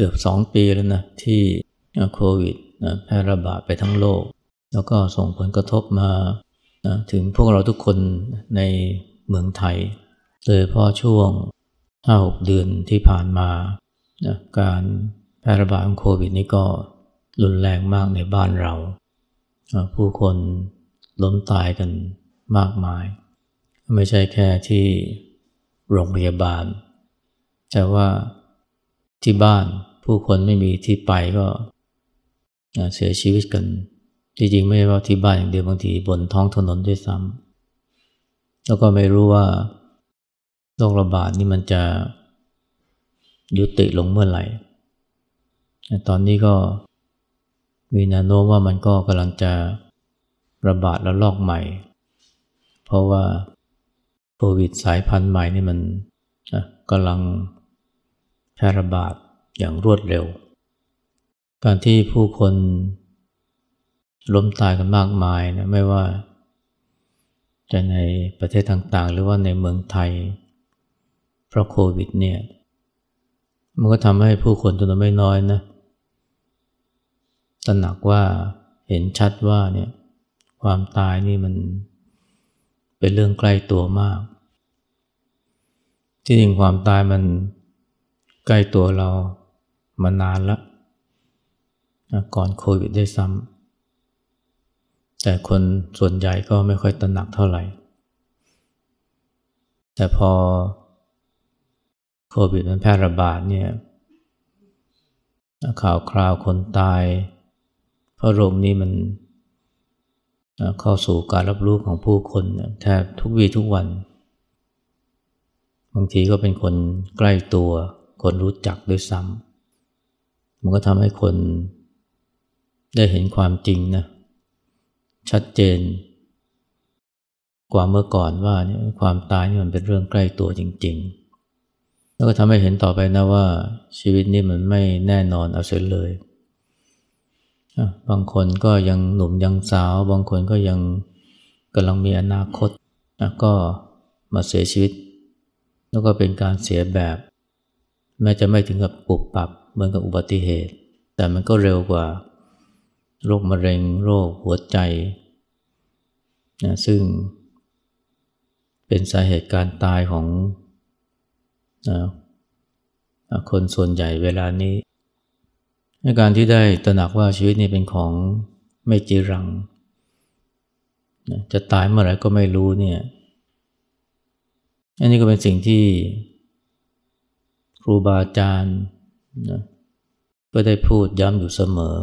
ก็เกือบสองปีแล้วนะที่โควิดแพร่ระบาดไปทั้งโลก แล้วก็ส่งผลกระทบมาถึงพวกเราทุกคนในเมืองไทย โดยเฉพาะช่วงห้าหกเดือนที่ผ่านมาการแพร่ระบาดของโควิดนี้ก็รุนแรงมากในบ้านเรา ผู้คนล้มตายกันมากมาย ไม่ใช่แค่ที่โรงพยาบาล แต่ว่าที่บ้าน ผู้คนไม่มีที่ไปก็เสียชีวิตกันจริงๆไม่ว่าที่บ้านอย่างเดียวบางทีบนท้องถนนด้วยซ้ำแล้วก็ไม่รู้ว่าโรคระบาดนี่มันจะยุติลงเมื่อไหร่ ตอนนี้ก็มีแนวโน้มว่ามันก็กำลังจะระบาดแล้วลอกใหม่ เพราะว่าโควิดสายพันธุ์ใหม่นี่มันกำลังแพร่ระบาด อย่างรวดเร็ว การที่ผู้คนล้มตายกันมากมายนะไม่ว่า จะในประเทศต่างๆ หรือว่าในเมืองไทย เพราะโควิดเนี่ยมันก็ทำให้ผู้คนจำนวนไม่น้อยนะตระหนักว่าเห็นชัดว่าเนี่ยความตายนี่มันเป็นเรื่องใกล้ตัวมาก ที่จริงความตายมันใกล้ตัวเรา มานานล้วก่อนโควิดได้ซ้ำแต่คนส่วนใหญ่ก็ไม่ค่อยตระหนักเท่าไหร่ แต่พอโควิดมันแพร่ระบาดเนี่ยข่าวคราวคนตาย เพราะโรคนี้มันเข้าสู่การรับรู้ของผู้คนแทบทุกวีทุกวัน บางทีก็เป็นคนใกล้ตัว คนรู้จักด้วยซ้ำ มันก็ทำให้คนได้เห็นความจริงนะชัดเจน กว่าเมื่อก่อนว่าเนี่ยความตายนี่มันเป็นเรื่องใกล้ตัวจริง ๆ แล้วก็ทำให้เห็นต่อไปนะว่าชีวิตนี่มันไม่แน่นอนเอาเสียเลยบางคนก็ยังหนุ่มยังสาว บางคนก็ยังกำลังมีอนาคตนะก็มาเสียชีวิต แล้วก็เป็นการเสียแบบ แม้จะไม่ถึงกับปุบปับ เหมือนกับอุบัติเหตุ แต่มันก็เร็วกว่าโรคมะเร็งโรคหัวใจนะซึ่งเป็นสาเหตุการตายของนะคนส่วนใหญ่เวลานี้ในการที่ได้ตระหนักว่าชีวิตนี้เป็นของไม่จีรังจะตายเมื่อไหร่ก็ไม่รู้เนี่ย อันนี้ก็เป็นสิ่งที่ครูบาอาจารย์ นะก็ได้พูดย้ำอยู่เสมอ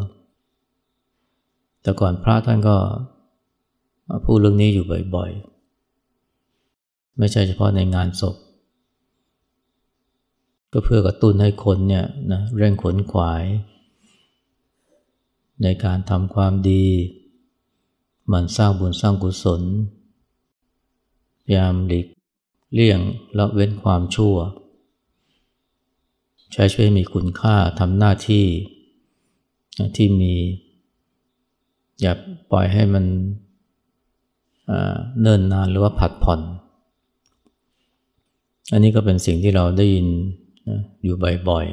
แต่ก่อนพระท่านก็พูดเรื่องนี้อยู่บ่อยๆ ไม่ใช่เฉพาะในงานศพ ก็เพื่อกระตุ้นให้คนเนี่ยนะเร่งขนขวาย ในการทำความดี มันสร้างบุญสร้างกุศลพยายามหลีกเลี่ยงละเว้นความชั่ว ใช้ช่วยมีคุณค่าทำหน้าที่ที่มี อย่าปล่อยให้มันเนิ่นนานหรือว่าผัดผ่อน อันนี้ก็เป็นสิ่งที่เราได้ยินอยู่บ่อย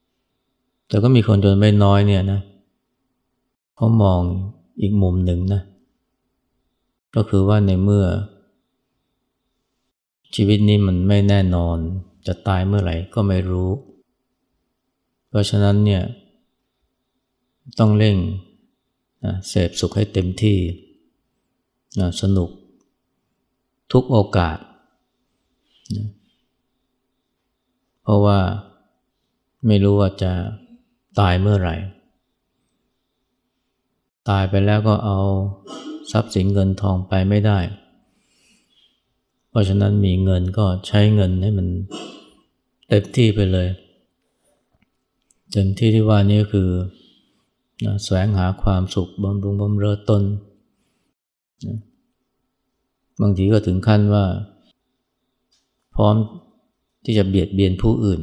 ๆ แต่ก็มีคนจนไม่น้อยเนี่ยนะเขามองอีกมุมหนึ่งนะ ก็คือว่าในเมื่อชีวิตนี้มันไม่แน่นอน จะตายเมื่อไหร่ก็ไม่รู้ เพราะฉะนั้นเนี่ยต้องเร่งนะเสพสุขให้เต็มที่นะสนุก ทุกโอกาสนะเพราะว่าไม่รู้ว่าจะตายเมื่อไหร่ ตายไปแล้วก็เอาทรัพย์สินเงินทองไปไม่ได้ เพราะฉะนั้นมีเงินก็ใช้เงินให้มัน เต็มที่ไปเลย เต็มที่ที่ว่านี้คือนะแสวงหาความสุขบำรุงบำเรอตนนะบางทีก็ถึงขั้นว่า พร้อมที่จะเบียดเบียนผู้อื่น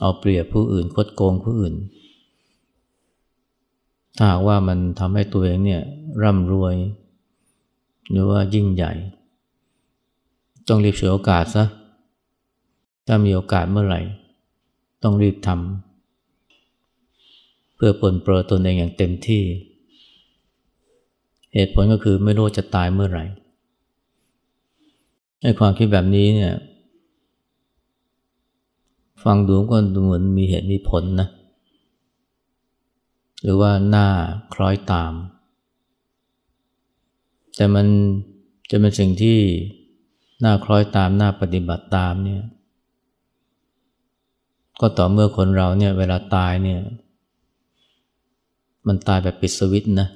เอาเปรียบผู้อื่นคดโกงผู้อื่น ถ้าหากว่ามันทำให้ตัวเองเนี่ยร่ำรวย หรือว่ายิ่งใหญ่ ต้องรีบฉวยโอกาสซะ ถ้ามีโอกาสเมื่อไหร่ ต้องรีบทำเพื่อปลนเปลือตนเองอย่างเต็มที่ เหตุผลก็คือไม่รู้จะตายเมื่อไหร่ไอ้ความคิดแบบนี้เนี่ย ฟังดูก็ดูเหมือนมีเหตุมีผลนะ หรือว่าหน้าคล้อยตาม แต่มันจะเป็นสิ่งที่หน้าคล้อยตามหน้าปฏิบัติตามเนี่ย ก็ต่อเมื่อคนเราเนี่ยเวลาตายเนี่ย มันตายแบบปิดสวิตนะ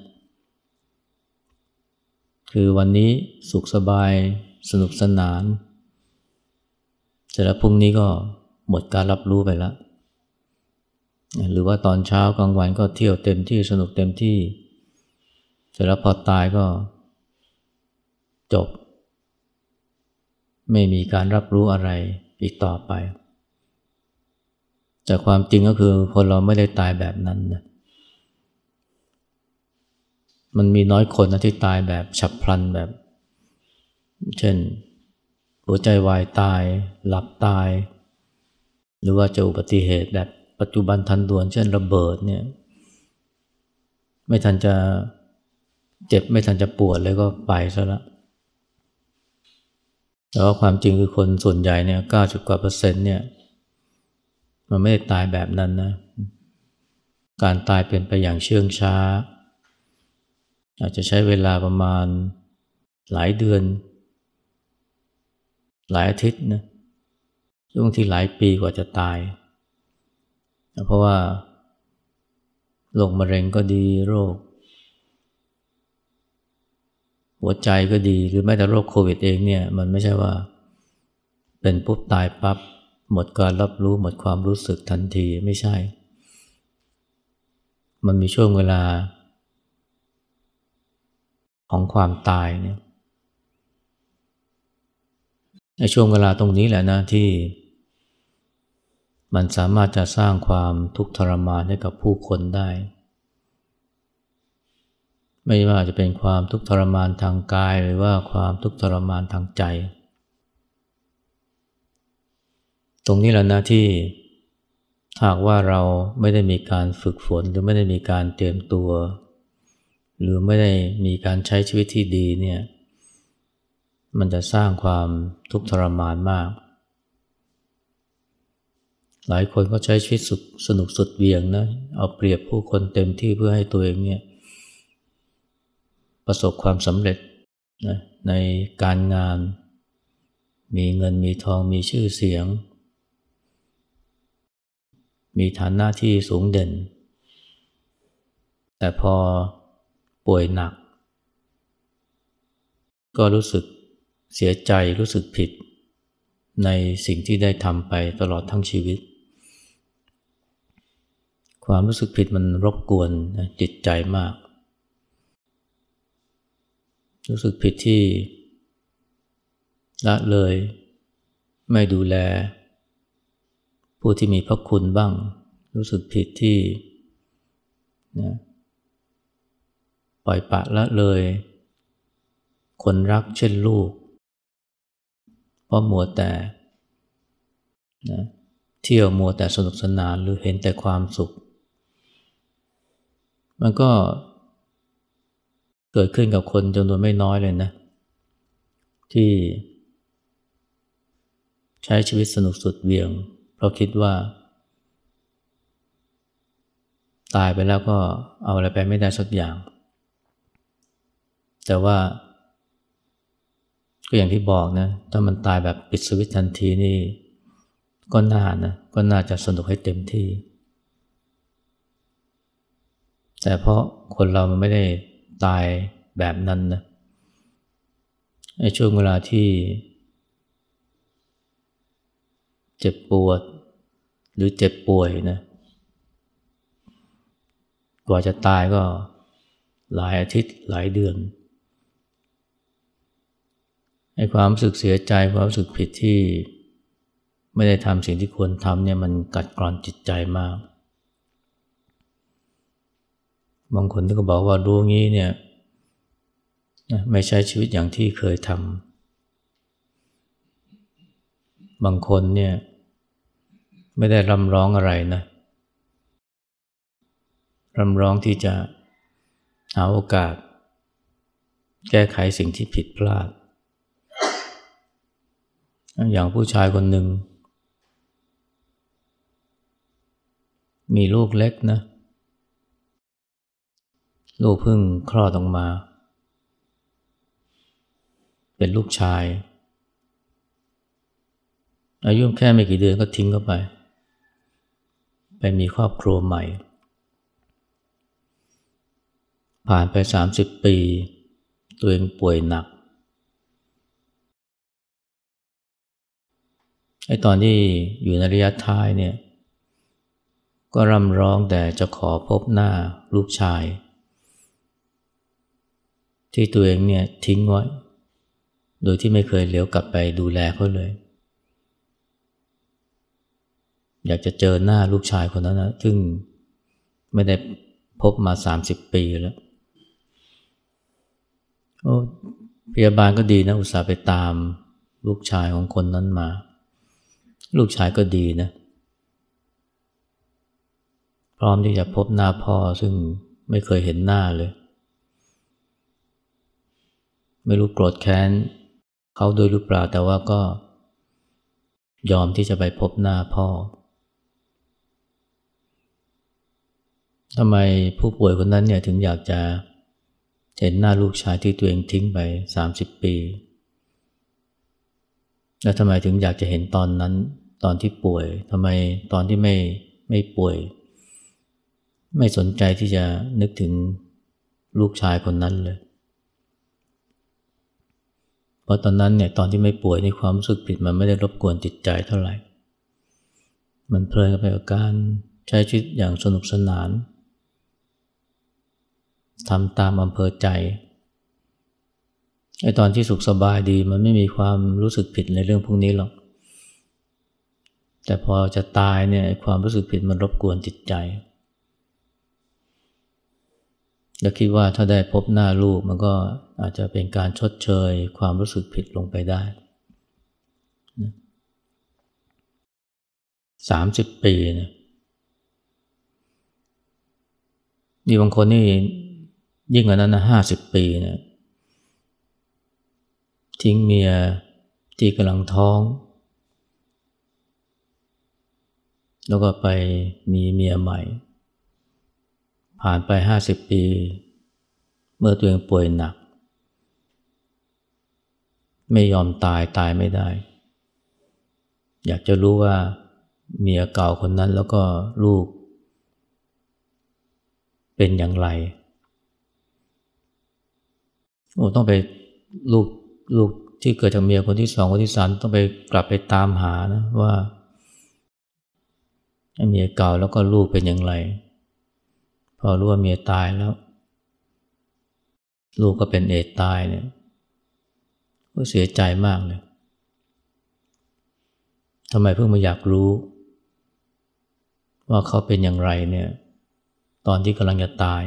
คือวันนี้สุขสบายสนุกสนาน เสร็จแล้วพรุ่งนี้ก็หมดการรับรู้ไปแล้ว หรือว่าตอนเช้ากลางวันก็เที่ยวเต็มที่สนุกเต็มที่ เสร็จแล้วพอตายก็จบ ไม่มีการรับรู้อะไรอีกต่อไป แต่ความจริงก็คือคนเราไม่ได้ตายแบบนั้นนะมันมีน้อยคนนะที่ตายแบบฉับพลันแบบ เช่น หัวใจวายตาย หลับตาย หรือว่าจออุบัติเหตุแบบปัจจุบันทันด่วน เช่นระเบิดเนี่ย ไม่ทันจะเจ็บไม่ทันจะปวดเลยก็ไปซะละแต่ว่าความจริงคือคนส่วนใหญ่เนี่ยเก้าสิบกว่าเปอร์เซ็นต์เนี่ย มันไม่ได้ตายแบบนั้นนะ การตายเป็นไปอย่างเชื่องช้า อาจจะใช้เวลาประมาณหลายเดือน หลายอาทิตย์นะช่วงที่หลายปีกว่าจะตาย เพราะว่าโรคมะเร็งก็ดีโรค หัวใจก็ดีหรือแม้แต่โรคโควิดเองเนี่ย มันไม่ใช่ว่าเป็นปุ๊บตายปับ๊บ หมดการรับรู้หมดความรู้สึกทันทีไม่ใช่ มันมีช่วงเวลา ของความตายเนี่ยในช่วงเวลาตรงนี้แหละนะที่ มันสามารถจะสร้างความทุกข์ทรมานให้กับผู้คนได้ ไม่ว่าจะเป็นความทุกข์ทรมานทางกายหรือว่าความทุกข์ทรมานทางใจ ตรงนี้แหละนะที่หากว่าเราไม่ได้มีการฝึกฝนหรือไม่ได้มีการเตรียมตัว หรือไม่ได้มีการใช้ชีวิตที่ดีเนี่ยมันจะสร้างความทุกข์ทรมานมาก หลายคนก็ใช้ชีวิตสุสนุกสุดเวียงนะเอาเปรียบผู้คนเต็มที่เพื่อให้ตัวเองเนี่ยประสบความสำเร็จนะในการงาน มีเงินมีทองมีชื่อเสียง มีฐานะที่สูงเด่น แต่พอป่วยหนัก ก็รู้สึกเสียใจรู้สึกผิด ในสิ่งที่ได้ทำไปตลอดทั้งชีวิต ความรู้สึกผิดมันรบกวนจิตใจมาก รู้สึกผิดที่ละเลยไม่ดูแล ผู้ที่มีพระคุณบ้าง รู้สึกผิดที่นะปล่อยปะละเลย คนรักเช่นลูก เพราะมัวแต่นะเที่ยวมัวแต่สนุกสนานหรือเห็นแต่ความสุข มันก็เกิดขึ้นกับคนจำนวนไม่น้อยเลยนะ ที่ใช้ชีวิตสนุกสุดเวียง ราะคิดว่า ตายไปแล้วก็เอาอะไรไปไม่ได้สักอย่าง แต่ว่า ก็อย่างที่บอกนะ ถ้ามันตายแบบปิดสวิตทันทีนี่ ก็น่านะ ก็น่าจะสนุกให้เต็มที่ แต่เพราะคนเรามันไม่ได้ตายแบบนั้นนะในช่วงเวลาที่ เจ็บปวด หรือเจ็บป่วยนะกว่าจะตายก็หลายอาทิตย์หลายเดือนไอ้ความรู้สึกเสียใจความรู้สึกผิดที่ไม่ได้ทำสิ่งที่ควรทำเนี่ยมันกัดกร่อนจิตใจมาก บางคนก็บอกว่ารู้งี้เนี่ยไม่ใช้ชีวิตอย่างที่เคยทำบางคนเนี่ย ไม่ได้รำร้องอะไรนะรำร้องที่จะหาโอกาส แก้ไขสิ่งที่ผิดพลาด อย่างผู้ชายคนหนึ่ง มีลูกเล็กนะ ลูกเพิ่งคลอดออกมา เป็นลูกชาย อายุแค่ไม่กี่เดือนก็ทิ้งเข้าไป ไปมีครอบครัวใหม่ ผ่านไปสามสิบปี ตัวเองป่วยหนักไอ้ตอนที่อยู่ในระยะท้ายเนี่ย ก็ร่ำร้องแต่จะขอพบหน้าลูกชาย ที่ตัวเองเนี่ยทิ้งไว้ โดยที่ไม่เคยเหลียวกลับไปดูแลเขาเลย อยากจะเจอหน้าลูกชายคนนั้นนะซึ่งไม่ได้พบมาสามสิบปีแล้วโอ้พยาบาลก็ดีนะ อุตส่าห์ไปตามลูกชายของคนนั้นมา ลูกชายก็ดีนะ พร้อมที่จะพบหน้าพ่อซึ่งไม่เคยเห็นหน้าเลย ไม่รู้โกรธแค้นเขาโดยหรือเปล่าแต่ว่าก็ยอมที่จะไปพบหน้าพ่อ ทำไมผู้ป่วยคนนั้นเนี่ยถึงอยากจะเห็นหน้าลูกชายที่ตัวเองทิ้งไปสามสิบปี แล้วทำไมถึงอยากจะเห็นตอนนั้น ตอนที่ป่วยทำไมตอนที่ไม่ไม่ป่วย ไม่สนใจที่จะนึกถึงลูกชายคนนั้นเลย เพราะตอนนั้นเนี่ยตอนที่ไม่ป่วยในความรู้สึกผิดมันไม่ได้รบกวนจิตใจเท่าไหร่ มันเพลินไปกับการใช้ชีวิตอย่างสนุกสนาน ทำตามอำเภอใจไอ้ตอนที่สุขสบายดีมันไม่มีความรู้สึกผิดในเรื่องพวกนี้หรอก แต่พอจะตายเนี่ยความรู้สึกผิดมันรบกวนจิตใจแล้วคิดว่าถ้าได้พบหน้าลูกมันก็อาจจะเป็นการชดเชยความรู้สึกผิดลงไปได้สามสิบปีเนี่ยนี่บางคนนี่ ยิ่งกว่านั้นนะห้าสิบปีเนี่ยทิ้งเมียที่กำลังท้อง แล้วก็ไปมีเมียใหม่ ผ่านไปห้าสิบปี เมื่อตัวเองป่วยหนัก ไม่ยอมตายตายไม่ได้ อยากจะรู้ว่าเมียเก่าคนนั้นแล้วก็ลูก เป็นอย่างไร โอ้ต้องไปลูกลูกที่เกิดจากเมียคนที่สองคนที่สามต้องไปกลับไปตามหานะว่าเมียเก่าแล้วก็ลูกเป็นอย่างไร พอรู้ว่าเมียตายแล้ว ลูกก็เป็นเอดตายเนี่ยก็เสียใจมากเลยทำไมเพิ่งมาอยากรู้ ว่าเขาเป็นอย่างไรเนี่ย ตอนที่กำลังจะตาย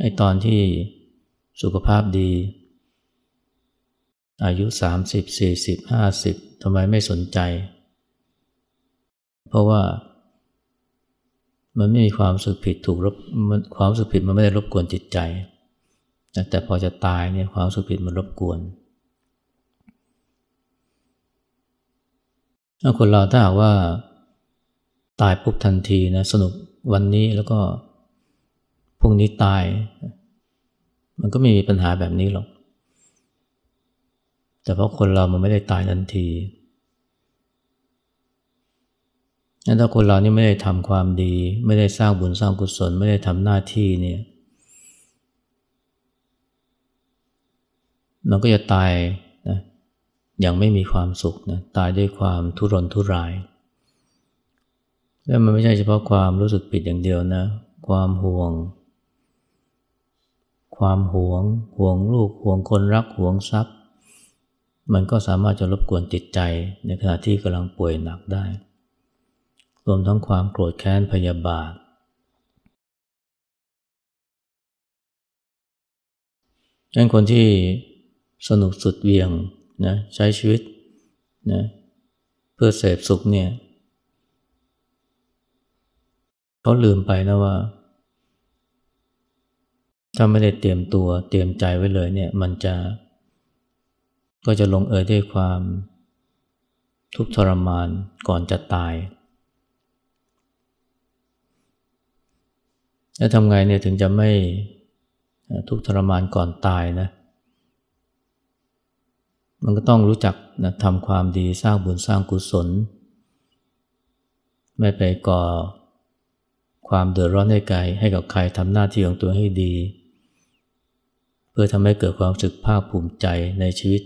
ไอ้ตอนที่ สุขภาพดี อายุ 30 40 50ทำไมไม่สนใจ เพราะว่า มันไม่มีความสึกผิดถูกรบความสึกผิดมันไม่ได้รบกวนจิตใจ แต่พอจะตายเนี่ยความสึกผิดมันรบกวนถ้าคนเราถ้าหากว่าตายปุ๊บทันทีนะสนุกวันนี้แล้วก็พรุ่งนี้ตาย มันก็ไม่มีปัญหาแบบนี้หรอก แต่เพราะคนเรามันไม่ได้ตายทันทีงั้นถ้าคนเรานี่ไม่ได้ทำความดี ไม่ได้สร้างบุญสร้างกุศล ไม่ได้ทำหน้าที่เนี่ย มันก็จะตายนะอย่างไม่มีความสุขนะตายด้วยความทุรนทุราย แล้วมันไม่ใช่เฉพาะความรู้สึกผิดอย่างเดียวนะ ความห่วง ความหวง ห่วงลูกห่วงคนรักห่วงทรัพย์ มันก็สามารถจะรบกวนจิตใจในขณะที่กำลังป่วยหนักได้ รวมทั้งความโกรธแค้นพยาบาท งั้นคนที่สนุกสุดเวียงนะใช้ชีวิตนะเพื่อเสพสุขเนี่ยเขาลืมไปนะว่า ถ้าไม่ได้เตรียมตัวเตรียมใจไว้เลยเนี่ยมันจะ ก็จะลงเอยด้วยความทุกข์ทรมานก่อนจะตาย แล้วทำไงเนี่ยถึงจะไม่ทุกข์ทรมานก่อนตายนะ มันก็ต้องรู้จักนะทำความดีสร้างบุญสร้างกุศล ไม่ไปก่อความเดือดร้อนให้ใครให้กับใครทำหน้าที่ของตัวให้ดี เพื่อทำให้เกิดความสึกภาคภูมิใจในชีวิต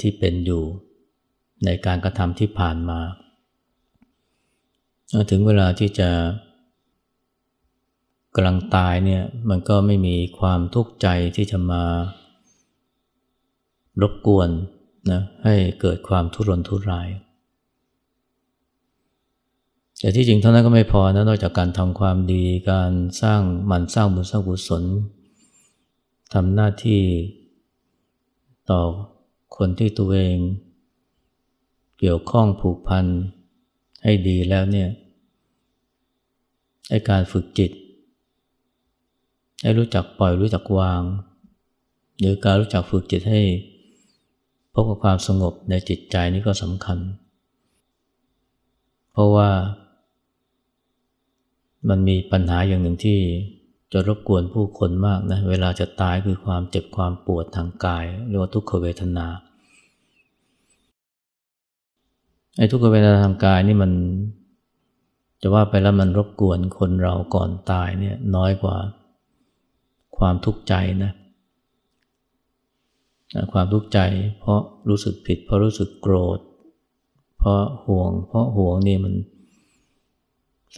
ที่เป็นอยู่ในการกระทำที่ผ่านมา ถึงเวลาที่จะกำลังตายเนี่ยมันก็ไม่มีความทุกข์ใจที่จะมารบกวนนะให้เกิดความทุรนทุราย แต่ที่จริงเท่านั้นก็ไม่พอนะนอกจากการทำความดีการสร้างมันสร้างบุญสร้างกุศล ทำหน้าที่ต่อคนที่ตัวเอง เกี่ยวข้องผูกพันให้ดีแล้วเนี่ยไอการฝึกจิต ให้รู้จักปล่อยรู้จักวาง หรือการรู้จักฝึกจิตให้พบกับความสงบในจิตใจนี่ก็สำคัญ เพราะว่ามันมีปัญหาอย่างหนึ่งที่ จะรบกวนผู้คนมากนะเวลาจะตายคือความเจ็บความปวดทางกายเรียกว่าทุกขเวทนาไอ้ทุกขเวทนาทางกายนี่มัน จะว่าไปแล้วมันรบกวนคนเราก่อนตายเนี่ยน้อยกว่าความทุกข์ใจนะความทุกข์ใจ เพราะรู้สึกผิด เพราะรู้สึกโกรธ เพราะห่วง เพราะห่วงนี่มัน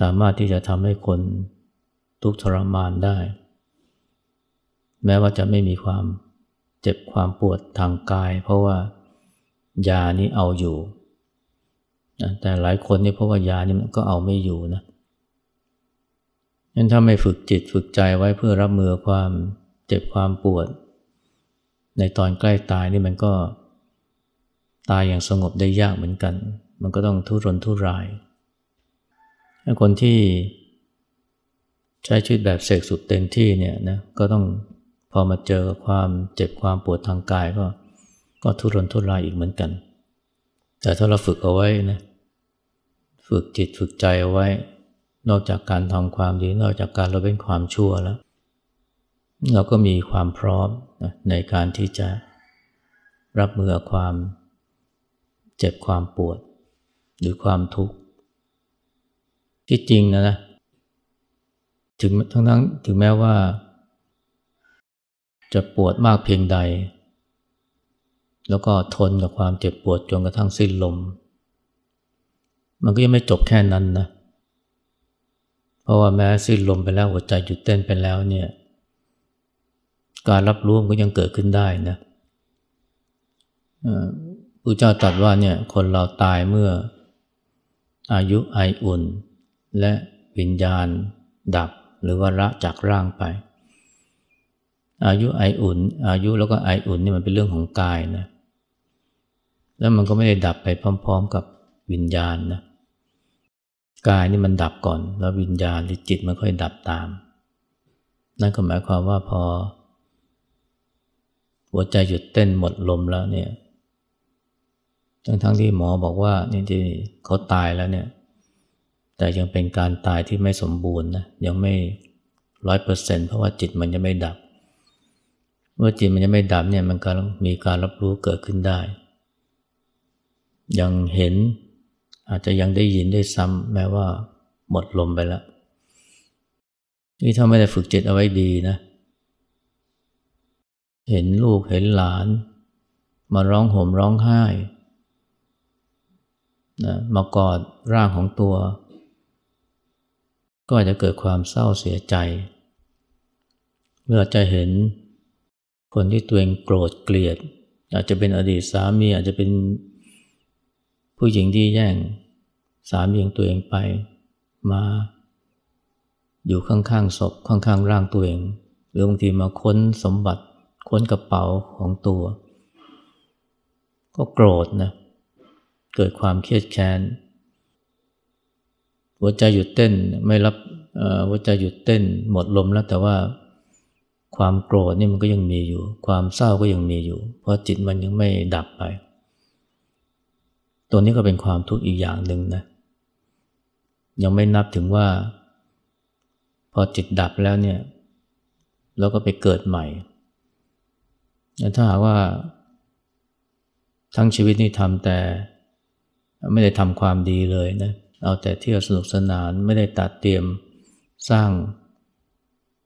สามารถที่จะทำให้คน ทุกทรมานได้ แม้ว่าจะไม่มีความเจ็บความปวดทางกาย เพราะว่ายานี้เอาอยู่นะแต่หลายคนนี่เพราะว่ายานี่มันก็เอาไม่อยู่นะงั้นถ้าไม่ฝึกจิตฝึกใจไว้เพื่อรับมือความเจ็บความปวด ในตอนใกล้ตายนี่มันก็ตายอย่างสงบได้ยากเหมือนกัน มันก็ต้องทุรนทุราย คนที่ ใช้ชีวิตแบบเสกสุดเต็มที่เนี่ยนะก็ต้องพอมาเจอความเจ็บความปวดทางกายก็ก็ทุรนทุรายอีกเหมือนกัน แต่ถ้าเราฝึกเอาไว้นะฝึกจิตฝึกใจเอาไว้ นอกจากการทำความดีนอกจากการเราเป็นความชั่วแล้ว เราก็มีความพร้อมในการที่จะรับมือกับความเจ็บความปวด หรือความทุกข์ที่จริงนะนะ ถึงทั้งนั้นถึงแม้ว่า จะปวดมากเพียงใด แล้วก็ทนกับความเจ็บปวดจนกระทั่งสิ้นลม มันก็ยังไม่จบแค่นั้นนะ เพราะว่าแม้สิ้นลมไปแล้วหัวใจหยุดเต้นไปแล้วเนี่ย การรับรู้ก็ยังเกิดขึ้นได้นะพระเจ้าตรัสว่าเนี่ยคนเราตายเมื่ออายุไออุ่น และวิญญาณดับ หรือว่าละจากร่างไป อายุไออุ่น อายุแล้วก็ไออุ่นนี่มันเป็นเรื่องของกายนะแล้วมันก็ไม่ได้ดับไปพร้อม ๆ กับวิญญาณนะกายนี่มันดับก่อน แล้ววิญญาณหรือจิตมันค่อยดับตาม นั่นก็หมายความว่าพอ หัวใจหยุดเต้นหมดลมแล้วเนี่ยทั้งทั้งที่หมอบอกว่านี่ที่เขาตายแล้วเนี่ย แต่ยังเป็นการตายที่ไม่สมบูรณ์นะยังไม่ร้อยเปอร์เซ็นเพราะว่าจิตมันยังไม่ดับ เมื่อจิตมันยังไม่ดับเนี่ยมันก็มีการรับรู้เกิดขึ้นได้ ยังเห็นอาจจะยังได้ยินได้ซ้ำแม้ว่าหมดลมไปแล้วนี่ถ้าไม่ได้ฝึกจิตเอาไว้ดีนะ เห็นลูกเห็นหลาน มาร้องห่มร้องไห้นะมากอดร่างของตัว ก็อาจจะเกิดความเศร้าเสียใจเมื่อจะเห็นคนที่ตัวเองโกรธเกลียด อาจจะเป็นอดีตสามีอาจจะเป็นผู้หญิงที่แย่ง สามีของตัวเองไปมาอยู่ข้างๆศพข้างๆร่างตัวเอง หรือบางทีมาค้นสมบัติค้นกระเป๋าของตัว ก็โกรธนะเกิดความเครียดแค้น หัวใจหยุดเต้นไม่รับหัวใจหยุดเต้นหมดลมแล้วแต่ว่าความโกรธนี่มันก็ยังมีอยู่ ความเศร้าก็ยังมีอยู่ เพราะจิตมันยังไม่ดับไป ตัวนี้ก็เป็นความทุกข์อีกอย่างหนึ่งนะยังไม่นับถึงว่า พอจิตดับแล้วเนี่ยแล้วก็ไปเกิดใหม่ถ้าหากว่า ทั้งชีวิตนี่ทำแต่ ไม่ได้ทำความดีเลยนะเเอาแต่เที่ยวสนุกสนานไม่ได้ตัดเตรียมสร้าง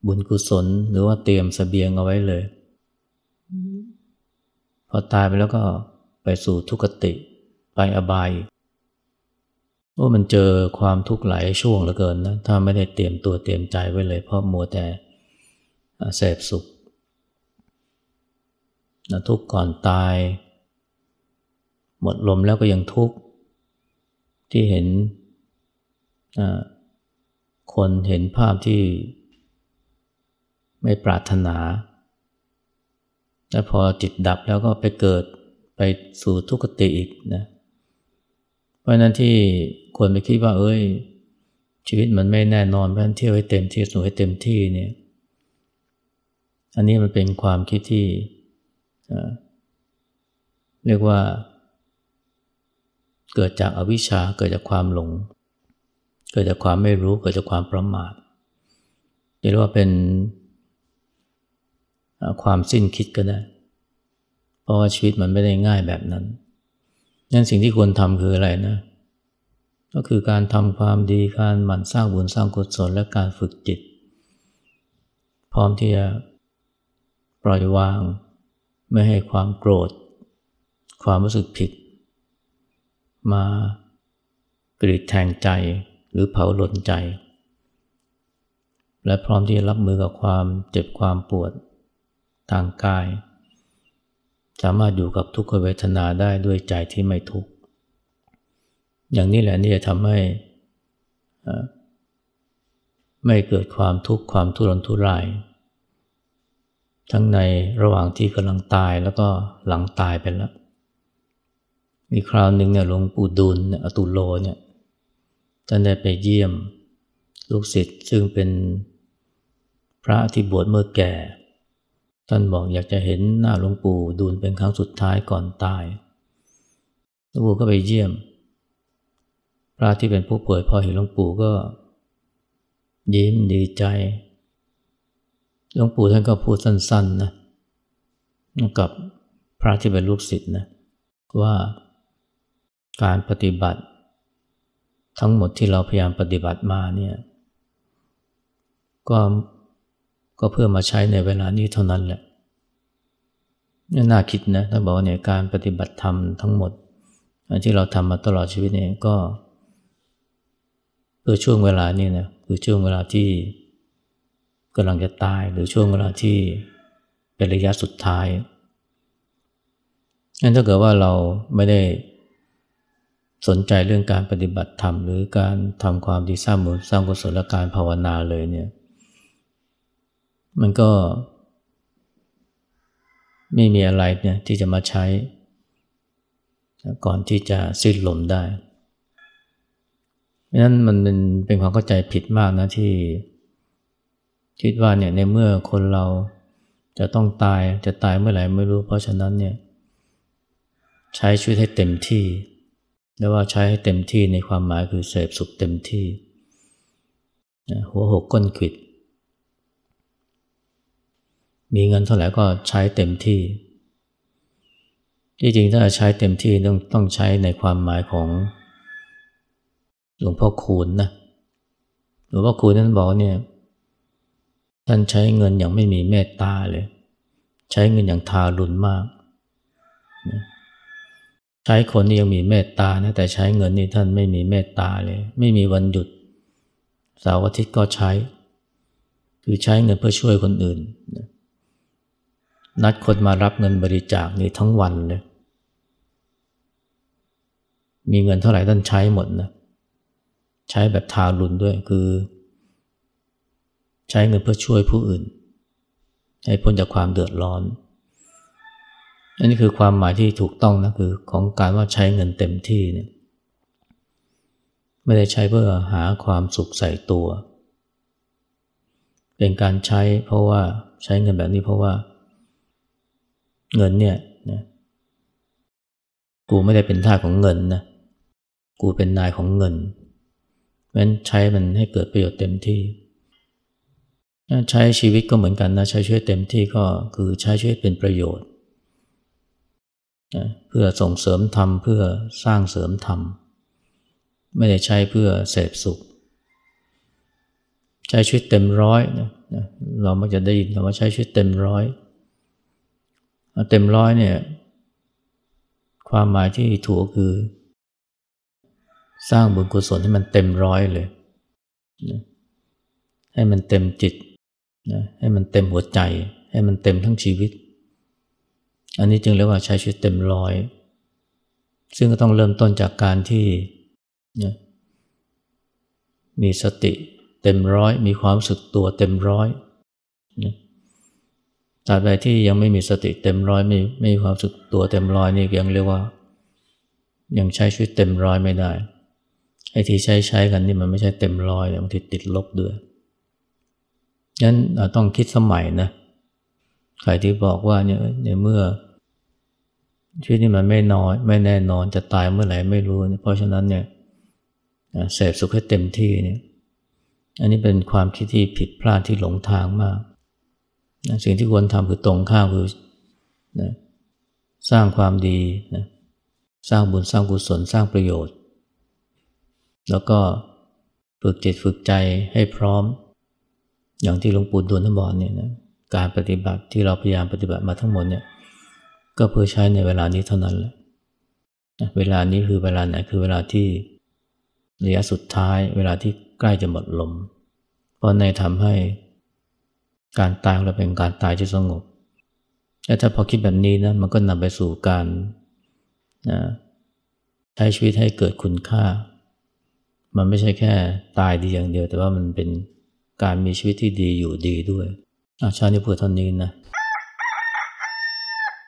บุญกุศล หรือว่าเตรียมสเสบียงเอาไว้เลย พอตายไปแล้วก็ไปสู่ทุกติ ไปอบายว่ามันเจอความทุกข์หลายช่วงเหลือเกินนะถ้าไม่ได้เตรียมตัวเตรียมใจไว้เลย เพราะมัวแต่เสพสุขนะทุกข์ก่อนตาย หมดลมแล้วก็ยังทุกข์ที่เห็น คนเห็นภาพที่ไม่ปรารถนาและพอจิตดับแล้วก็ไปเกิดไปสู่ทุกขติอีกนะเพราะนั้นที่คนไปคิดว่า เอ้ย ชีวิตมันไม่แน่นอนเพราะนั้นเที่ยวให้เต็มที่สนุกให้เต็มที่เนี่ย อันนี้มันเป็นความคิดที่เรียกว่า เกิดจากอวิชชาเกิดจากความหลง เกิดจากความไม่รู้เกิดจากความประมาทเรียกว่าเป็นความสิ้นคิดก็ได้ เพราะว่าชีวิตมันไม่ได้ง่ายแบบนั้นนั่นสิ่งที่ควรทำคืออะไรนะ ก็คือการทำความดีการหมั่นสร้างบุญสร้างกุศลและการฝึกจิต พร้อมที่จะปล่อยวาง ไม่ให้ความโกรธ ความรู้สึกผิด มากรีดแทงใจ หรือเผาหล่นใจ และพร้อมที่จะรับมือกับความเจ็บความปวดทางกาย สามารถอยู่กับทุกขเวทนาได้ด้วยใจที่ไม่ทุกข์อย่างนี้แหละนี่จะทำให้ไม่เกิดความทุกข์ความทุรนทุราย ทั้งในระหว่างที่กำลังตายแล้วก็หลังตายไปแล้ว มีคราวหนึ่งเนี่ยหลวงปู่ดูลอตุโลเนี่ย ท่านได้ไปเยี่ยมลูกศิษย์ซึ่งเป็นพระที่บวชเมื่อแก่ ท่านบอกอยากจะเห็นหน้าหลวงปู่ดูลเป็นครั้งสุดท้ายก่อนตายหลวงปู่ก็ไปเยี่ยม พระที่เป็นผู้ป่วยพอเห็นหลวงปู่ก็ ยิ้มดีใจหลวงปู่ท่านก็พูดสั้นๆนะกับพระที่เป็นลูกศิษย์นะว่าการปฏิบัติ ทั้งหมดที่เราพยายามปฏิบัติมาเนี่ยก็ก็เพื่อมาใช้ในเวลานี้เท่านั้นแหละนี่น่าคิดนะถ้าบอกว่าเนี่ยการปฏิบัติธรรมทั้งหมดที่เราทำมาตลอดชีวิตเนี่ยก็เพื่อช่วงเวลานี้นะคือช่วงเวลาที่กำลังจะตายหรือช่วงเวลาที่เป็นระยะสุดท้ายงั้นถ้าเกิดว่าเราไม่ได้ สนใจเรื่องการปฏิบัติธรรมหรือการทำความดีสร้างบุญสร้างกุศลการภาวนาเลยเนี่ย มันก็ ไม่มีอะไรเนี่ยที่จะมาใช้ ก่อนที่จะสิ้นลมได้เพราะนั้นมันเป็นเป็นความเข้าใจผิดมากนะที่ คิดว่าเนี่ยในเมื่อคนเราจะต้องตายจะตายเมื่อไหร่ไม่รู้ เพราะฉะนั้นเนี่ย ใช้ชีวิตให้เต็มที่ แล้วว่าใช้ให้เต็มที่ในความหมายคือเสพสุขเต็มที่ หัวหกก้นขิด มีเงินเท่าไหร่ก็ใช้เต็มที่ ที่จริงถ้าใช้เต็มที่ต้องต้องใช้ในความหมายของหลวงพ่อคูณนะหลวงพ่อคูณนั้นบอกเนี่ยท่านใช้เงินอย่างไม่มีเมตตาเลย ใช้เงินอย่างทารุณมาก ใช้คนนี่ยังมีเมตตานะแต่ใช้เงินนี่ท่านไม่มีเมตตาเลย ไม่มีวันหยุดเสาร์อาทิตย์ก็ใช้ คือใช้เงินเพื่อช่วยคนอื่นนะนัดคนมารับเงินบริจาคนี่ทั้งวันเลย มีเงินเท่าไหร่ท่านใช้หมดนะใช้แบบทารุณด้วยคือ ใช้เงินเพื่อช่วยผู้อื่น ให้พ้นจากความเดือดร้อน อันนี้คือความหมายที่ถูกต้องนะคือของการว่าใช้เงินเต็มที่เนี่ยไม่ได้ใช้เพื่อหาความสุขใส่ตัว เป็นการใช้เพราะว่าใช้เงินแบบนี้เพราะว่า เงินเนี่ยนะกูไม่ได้เป็นท่าของเงินนะกูเป็นนายของเงินเพราะฉะนั้นใช้มันให้เกิดประโยชน์เต็มที่ใช้ชีวิตก็เหมือนกันนะใช้ชีวิตเต็มที่ก็คือใช้ชีวิตเป็นประโยชน์ เพื่อส่งเสริมธรรมเพื่อสร้างเสริมธรรม ไม่ได้ใช้เพื่อเสพสุข ใช้ชีวิตเต็มร้อยนะเรามักจะได้ยินคำว่าใช้ชีวิตเต็มร้อยเต็มร้อยเนี่ยความหมายที่ถูกคือ สร้างบุญกุศลให้มันเต็มร้อยเลยนะให้มันเต็มจิตนะให้มันเต็มหัวใจ ให้มันเต็มทั้งชีวิต อันนี้จึงเรียกว่าใช้ชีวิตเต็มร้อย ซึ่งก็ต้องเริ่มต้นจากการที่นะมีสติเต็มร้อย มีความสึกตัวเต็มร้อยนะตราบใดที่ยังไม่มีสติเต็มร้อยไม่ไม่มีความสึกตัวเต็มร้อยนี่ยังเรียกว่า ยังใช้ชีวิตเต็มร้อยไม่ได้ไอ้ที่ใช้ใช้กันนี่มันไม่ใช่เต็มร้อยบางทีติดลบด้วยงั้นต้องคิดสมัยนะ ใครที่บอกว่าเนี่ยในเมื่อ ชีวิตนี้มันไม่น้อยไม่แน่นอนจะตายเมื่อไหร่ไม่รู้ เพราะฉะนั้นเนี่ยเสพสุขให้เต็มที่เนี่ยอันนี้เป็นความคิดที่ผิดพลาดที่หลงทางมากนะสิ่งที่ควรทำคือตรงข้ามคือนะสร้างความดีนะสร้างบุญสร้างกุศลสร้างประโยชน์ แล้วก็ฝึกจิตฝึกใจให้พร้อม อย่างที่หลวงปู่ดูลท่านบอกเนี่ยนะ การปฏิบัติที่เราพยายามปฏิบัติมาทั้งหมดเนี่ยก็เพื่อใช้ในเวลานี้เท่านั้นแหละเวลานี้คือเวลาไหนคือเวลาที่ระยะสุดท้าย เวลาที่ใกล้จะหมดลม เพราะในทำให้การตายของเราเป็นการตายที่สงบแต่ถ้าพอคิดแบบนี้นะมันก็นำไปสู่การนะใช้ชีวิตให้เกิดคุณค่า มันไม่ใช่แค่ตายดีอย่างเดียว แต่ว่ามันเป็นการมีชีวิตที่ดีอยู่ดีด้วย อาชาตินี้พูดเท่านี้นะ